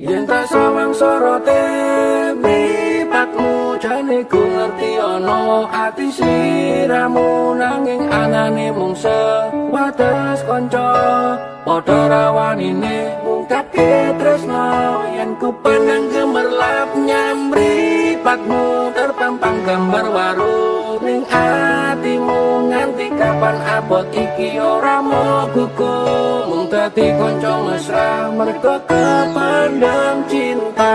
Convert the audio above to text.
Yen tak sawang sorote mripatmu jane ku ngerti ana ati siramu nanging anane mung sewates kanca. Padha rawanine mungkatke tresno yen ku penang gemerlap nyamri patmu terpampang gambar waru ning atimu. nganti kapan abot iki ora mau kuku mung dadi kanca mesra mergo kepandam cinta.